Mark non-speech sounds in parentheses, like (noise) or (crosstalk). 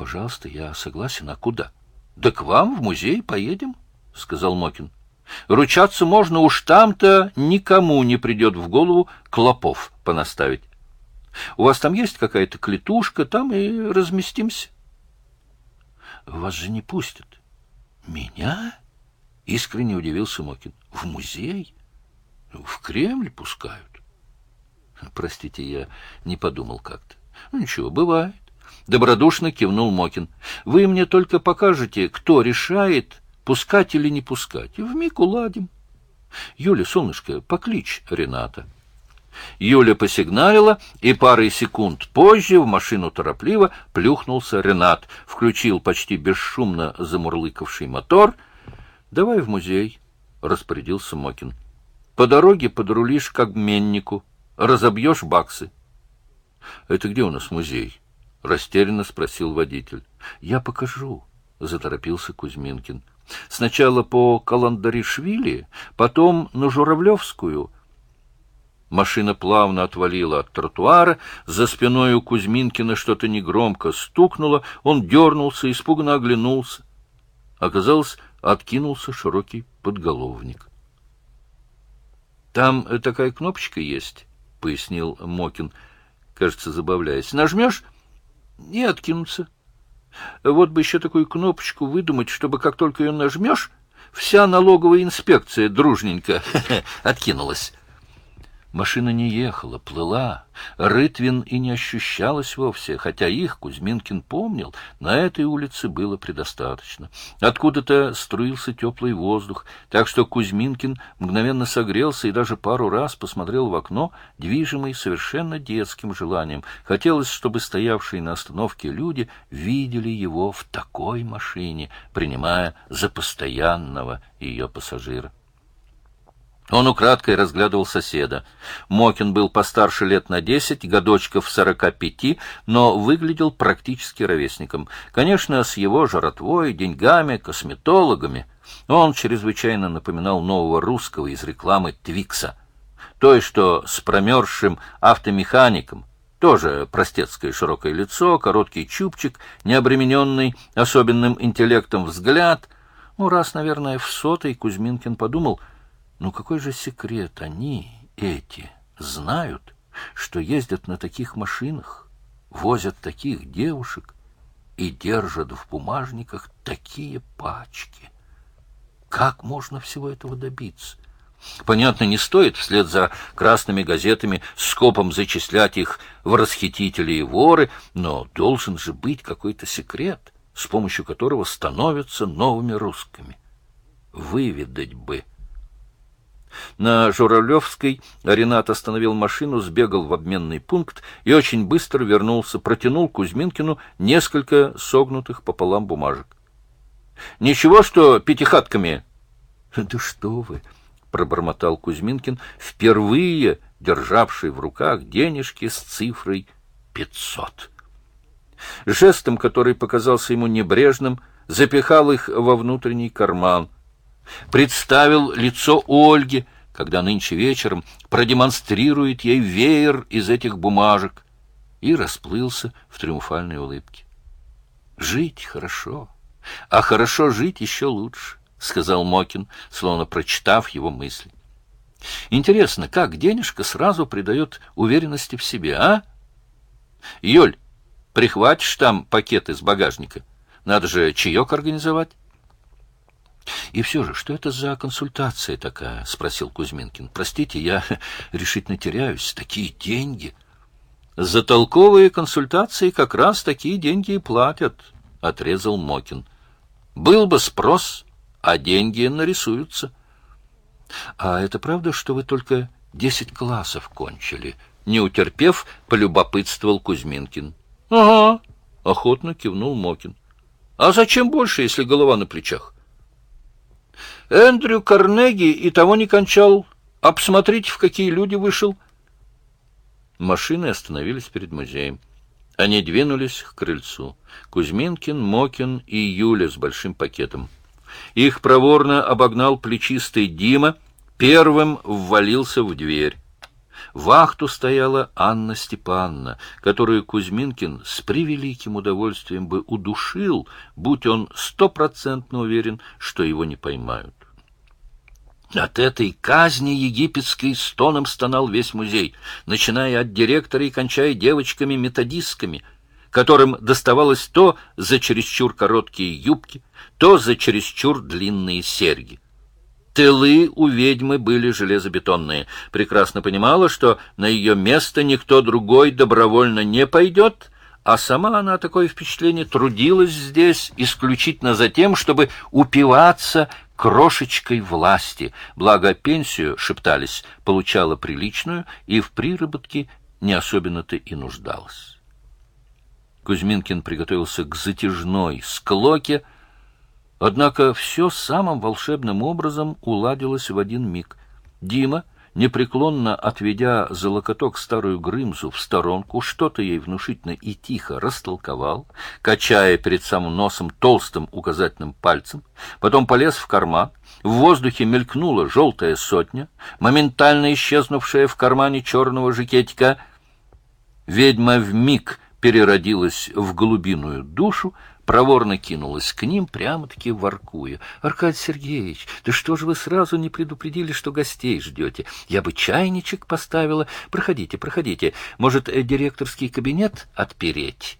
пожалуйста, я согласен. А куда? Да к вам в музей поедем, сказал Мокин. Ручаться можно, уж там-то никому не придет в голову клопов понаставить. У вас там есть какая-то клетушка, там и разместимся. Вас же не пустят. Меня? Искренне удивился Мокин. В музей? В Кремль пускают. Простите, я не подумал как-то. Ну, ничего, бывает. Добродушно кивнул Мокин. Вы мне только покажете, кто решает, пускать или не пускать. Вмиг уладим. Юля, солнышко, покличь Рената. Юля посигналила, и парой секунд позже в машину торопливо плюхнулся Ренат, включил почти бесшумно замурлыкавший мотор. — Давай в музей, — распорядился Мокин. — По дороге подрулишь к обменнику, разобьешь баксы. — Это где у нас музей? — растерянно спросил водитель. — Я покажу, — заторопился Кузьминкин. — Сначала по Каландаришвили, потом на Журавлевскую — Машина плавно отвалила от тротуара, за спиной у Кузьминкина что-то негромко стукнуло, он дернулся, испуганно оглянулся. Оказалось, откинулся широкий подголовник. — Там такая кнопочка есть, — пояснил Мокин, кажется, забавляясь. — Нажмешь — и откинуться. Вот бы еще такую кнопочку выдумать, чтобы как только ее нажмешь, вся налоговая инспекция дружненько (laughs) откинулась. Машина не ехала, плыла. Рытвин и не ощущалась вовсе, хотя их Кузьминкин помнил, на этой улице было предостаточно. Откуда-то струился теплый воздух, так что Кузьминкин мгновенно согрелся и даже пару раз посмотрел в окно, движимый совершенно детским желанием. Хотелось, чтобы стоявшие на остановке люди видели его в такой машине, принимая за постоянного ее пассажира. Он украдкой разглядывал соседа. Мокин был постарше лет на десять, годочков сорока пяти, но выглядел практически ровесником. Конечно, с его жратвой, деньгами, косметологами. Он чрезвычайно напоминал нового русского из рекламы «Твикса». Той, что с промерзшим автомехаником, тоже простецкое широкое лицо, короткий чубчик, необремененный особенным интеллектом взгляд. Ну, раз, наверное, в сотый Кузьминкин подумал — ну какой же секрет они, эти, знают, что ездят на таких машинах, возят таких девушек и держат в бумажниках такие пачки? Как можно всего этого добиться? Понятно, не стоит вслед за красными газетами скопом зачислять их в расхитители и воры, но должен же быть какой-то секрет, с помощью которого становятся новыми русскими. Выведать бы на Журавлевской Ренат остановил машину, сбегал в обменный пункт и очень быстро вернулся, протянул Кузьминкину несколько согнутых пополам бумажек. — Ничего, что пятихатками? — Да что вы! — пробормотал Кузьминкин, впервые державший в руках денежки с цифрой пятьсот. Жестом, который показался ему небрежным, запихал их во внутренний карман — представил лицо Ольги, когда нынче вечером продемонстрирует ей веер из этих бумажек, и расплылся в триумфальной улыбке. «Жить хорошо, а хорошо жить еще лучше», — сказал Мокин, словно прочитав его мысли. «Интересно, как денежка сразу придает уверенности в себе, а? Юль, прихватишь там пакет из багажника? Надо же чаек организовать». — И все же, что это за консультация такая? — спросил Кузьминкин. — Простите, я (laughs) решительно теряюсь. Такие деньги. — За толковые консультации как раз такие деньги и платят, — отрезал Мокин. — Был бы спрос, а деньги нарисуются. — А это правда, что вы только десять классов кончили? Не утерпев, полюбопытствовал Кузьминкин. — Ага, — охотно кивнул Мокин. — А зачем больше, если голова на плечах? — Эндрю Карнеги и того не кончал. Посмотрите, в какие люди вышел. Машины остановились перед музеем. Они двинулись к крыльцу. Кузьминкин, Мокин и Юля с большим пакетом. Их проворно обогнал плечистый Дима, первым ввалился в дверь. Вахту стояла Анна Степановна, которую Кузьминкин с превеликим удовольствием бы удушил, будь он стопроцентно уверен, что его не поймают. От этой казни египетской стоном стонал весь музей, начиная от директора и кончая девочками-методистками, которым доставалось то за чересчур короткие юбки, то за чересчур длинные серьги. Тылы у ведьмы были железобетонные. Прекрасно понимала, что на ее место никто другой добровольно не пойдет, а сама она, такое впечатление, трудилась здесь исключительно за тем, чтобы упиваться крошечкой власти, благо пенсию, шептались, получала приличную и в приработке не особенно-то и нуждалась. Кузьминкин приготовился к затяжной склоке, однако все самым волшебным образом уладилось в один миг. Дима непреклонно отведя за локоток старую Грымзу в сторонку, что-то ей внушительно и тихо растолковал, качая перед самым носом толстым указательным пальцем, потом полез в карман, в воздухе мелькнула желтая сотня, моментально исчезнувшая в кармане черного жакетика. Ведьма вмиг переродилась в голубиную душу, проворно кинулась к ним, прямо-таки воркуя. — Аркадий Сергеевич, да что же вы сразу не предупредили, что гостей ждете? Я бы чайничек поставила. Проходите, проходите. Может, э, директорский кабинет отпереть?